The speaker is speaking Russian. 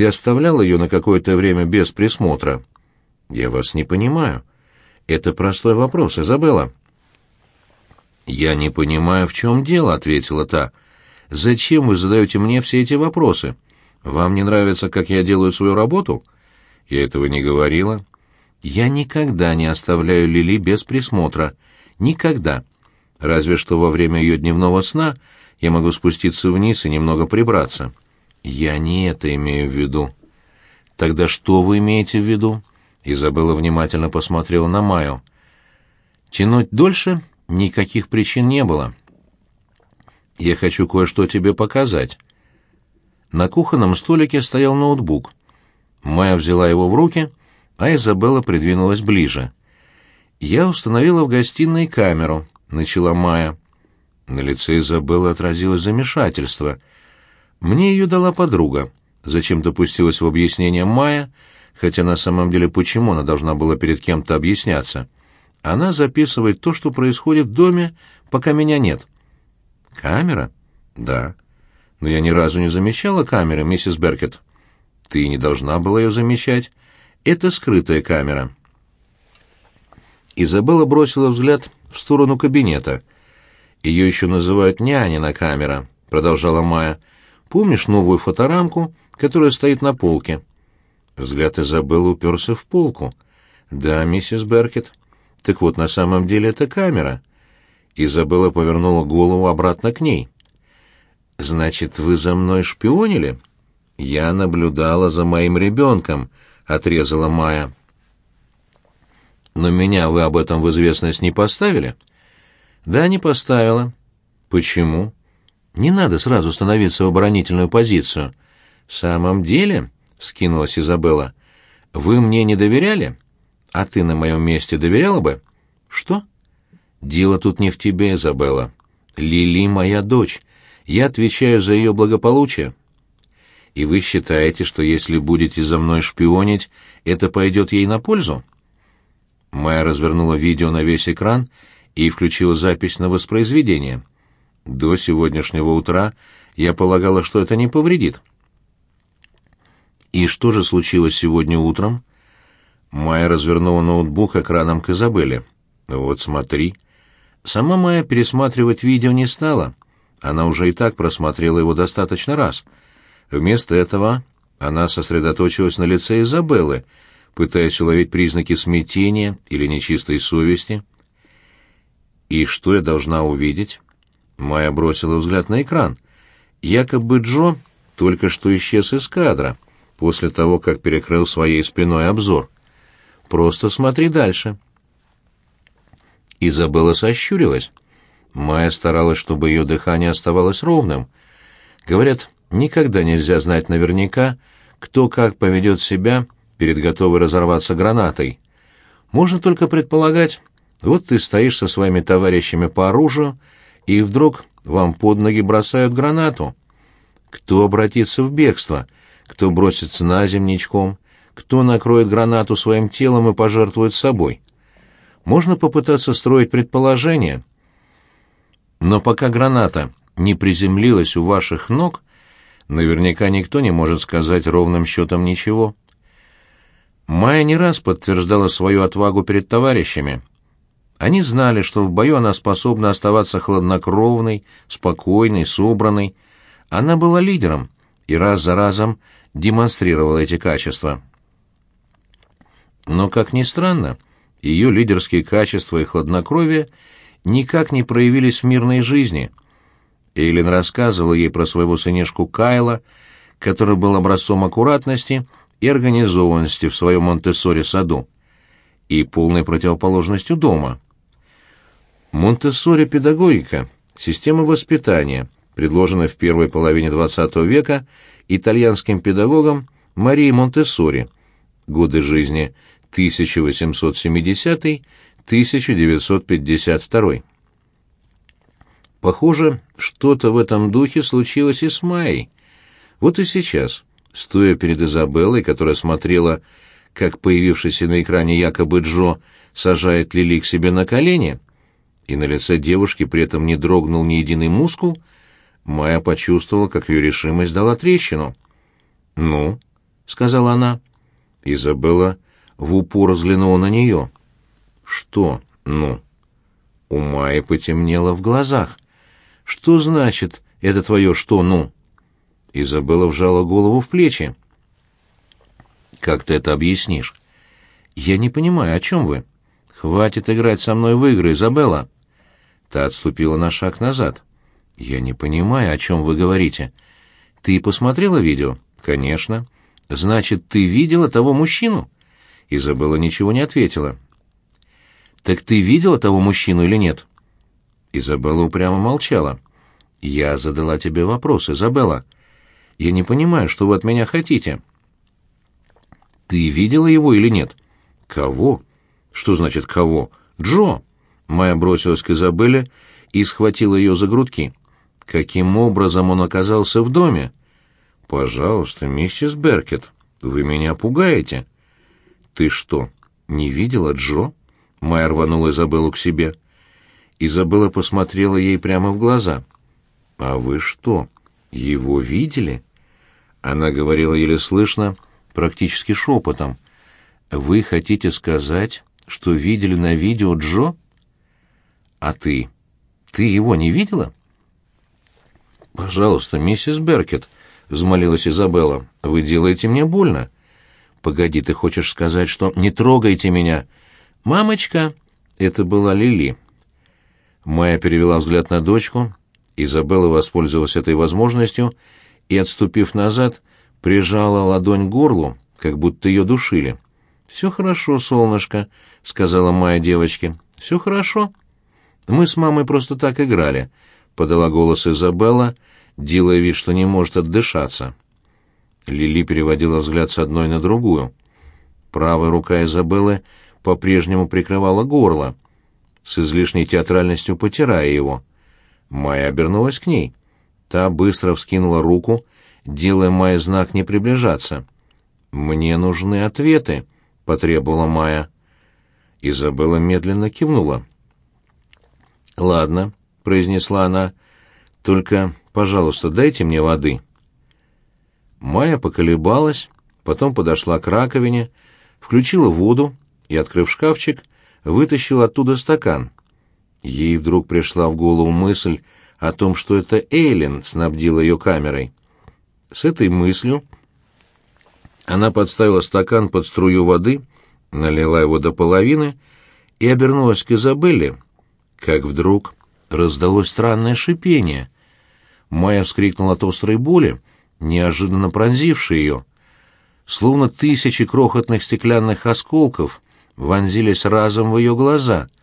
Ты оставлял ее на какое-то время без присмотра?» «Я вас не понимаю. Это простой вопрос, Изабелла». «Я не понимаю, в чем дело», — ответила та. «Зачем вы задаете мне все эти вопросы? Вам не нравится, как я делаю свою работу?» «Я этого не говорила». «Я никогда не оставляю Лили без присмотра. Никогда. Разве что во время ее дневного сна я могу спуститься вниз и немного прибраться». «Я не это имею в виду». «Тогда что вы имеете в виду?» Изабелла внимательно посмотрела на Майю. «Тянуть дольше никаких причин не было. Я хочу кое-что тебе показать». На кухонном столике стоял ноутбук. Майя взяла его в руки, а Изабелла придвинулась ближе. «Я установила в гостиной камеру», — начала Майя. На лице Изабеллы отразилось замешательство — мне ее дала подруга. Зачем допустилась в объяснение Майя, хотя на самом деле почему она должна была перед кем-то объясняться? Она записывает то, что происходит в доме, пока меня нет. Камера? Да. Но я ни разу не замечала камеры, миссис Беркет. Ты не должна была ее замечать. Это скрытая камера. Изабелла бросила взгляд в сторону кабинета. Ее еще называют нянина камера, продолжала Майя. Помнишь новую фоторамку, которая стоит на полке?» Взгляд Изабеллы уперся в полку. «Да, миссис Беркет. Так вот, на самом деле это камера». Изабелла повернула голову обратно к ней. «Значит, вы за мной шпионили?» «Я наблюдала за моим ребенком», — отрезала Майя. «Но меня вы об этом в известность не поставили?» «Да, не поставила». «Почему?» Не надо сразу становиться в оборонительную позицию. В самом деле, вскинулась Изабелла, вы мне не доверяли? А ты на моем месте доверяла бы? Что? Дело тут не в тебе, Изабелла. Лили моя дочь. Я отвечаю за ее благополучие. И вы считаете, что если будете за мной шпионить, это пойдет ей на пользу? Майя развернула видео на весь экран и включила запись на воспроизведение. До сегодняшнего утра я полагала, что это не повредит. И что же случилось сегодня утром? Майя развернула ноутбук экраном к Изабелле. Вот смотри. Сама Майя пересматривать видео не стала. Она уже и так просмотрела его достаточно раз. Вместо этого она сосредоточилась на лице Изабеллы, пытаясь уловить признаки смятения или нечистой совести. И что я должна увидеть? Майя бросила взгляд на экран. Якобы Джо только что исчез из кадра, после того, как перекрыл своей спиной обзор. «Просто смотри дальше». Изабелла сощурилась. Майя старалась, чтобы ее дыхание оставалось ровным. Говорят, никогда нельзя знать наверняка, кто как поведет себя перед готовой разорваться гранатой. Можно только предполагать, вот ты стоишь со своими товарищами по оружию, и вдруг вам под ноги бросают гранату. Кто обратится в бегство? Кто бросится на земничком? Кто накроет гранату своим телом и пожертвует собой? Можно попытаться строить предположения. Но пока граната не приземлилась у ваших ног, наверняка никто не может сказать ровным счетом ничего. Майя не раз подтверждала свою отвагу перед товарищами. Они знали, что в бою она способна оставаться хладнокровной, спокойной, собранной. Она была лидером и раз за разом демонстрировала эти качества. Но, как ни странно, ее лидерские качества и хладнокровие никак не проявились в мирной жизни. Эйлин рассказывала ей про своего сынишку Кайла, который был образцом аккуратности и организованности в своем Монтессоре саду и полной противоположностью дома. Монтессори педагогика – система воспитания, предложенная в первой половине XX века итальянским педагогом Марией Монтессори, годы жизни 1870-1952. Похоже, что-то в этом духе случилось и с Майей. Вот и сейчас, стоя перед Изабеллой, которая смотрела, как появившийся на экране якобы Джо сажает Лили к себе на колени – и на лице девушки при этом не дрогнул ни единый мускул, Майя почувствовала, как ее решимость дала трещину. «Ну?» сказала она. Изабелла в упор взглянула на нее. «Что «ну»?» У Майи потемнело в глазах. «Что значит это твое «что ну»?» Изабелла вжала голову в плечи. «Как ты это объяснишь?» «Я не понимаю, о чем вы?» «Хватит играть со мной в игры, Изабелла!» Та отступила на шаг назад. «Я не понимаю, о чем вы говорите. Ты посмотрела видео?» «Конечно». «Значит, ты видела того мужчину?» Изабелла ничего не ответила. «Так ты видела того мужчину или нет?» Изабелла упрямо молчала. «Я задала тебе вопрос, Изабелла. Я не понимаю, что вы от меня хотите». «Ты видела его или нет?» «Кого?» «Что значит «кого»?» «Джо!» Майя бросилась к Изабелле и схватила ее за грудки. «Каким образом он оказался в доме?» «Пожалуйста, миссис Беркет, вы меня пугаете». «Ты что, не видела Джо?» Майя рванула Изабеллу к себе. Изабелла посмотрела ей прямо в глаза. «А вы что, его видели?» Она говорила еле слышно, практически шепотом. «Вы хотите сказать, что видели на видео Джо?» «А ты? Ты его не видела?» «Пожалуйста, миссис Беркет», — взмолилась Изабелла, — «вы делаете мне больно». «Погоди, ты хочешь сказать, что не трогайте меня?» «Мамочка!» — это была Лили. Майя перевела взгляд на дочку. Изабелла воспользовалась этой возможностью и, отступив назад, прижала ладонь к горлу, как будто ее душили. «Все хорошо, солнышко», — сказала Майя девочке. «Все хорошо». «Мы с мамой просто так играли», — подала голос Изабелла, делая вид, что не может отдышаться. Лили переводила взгляд с одной на другую. Правая рука Изабеллы по-прежнему прикрывала горло, с излишней театральностью потирая его. Майя обернулась к ней. Та быстро вскинула руку, делая Майе знак не приближаться. «Мне нужны ответы», — потребовала Майя. Изабелла медленно кивнула. «Ладно», — произнесла она, — «только, пожалуйста, дайте мне воды». Майя поколебалась, потом подошла к раковине, включила воду и, открыв шкафчик, вытащила оттуда стакан. Ей вдруг пришла в голову мысль о том, что это Эйлин снабдила ее камерой. С этой мыслью она подставила стакан под струю воды, налила его до половины и обернулась к Изабелле, как вдруг раздалось странное шипение. Майя вскрикнула от острой боли, неожиданно пронзившей ее. Словно тысячи крохотных стеклянных осколков вонзились разом в ее глаза —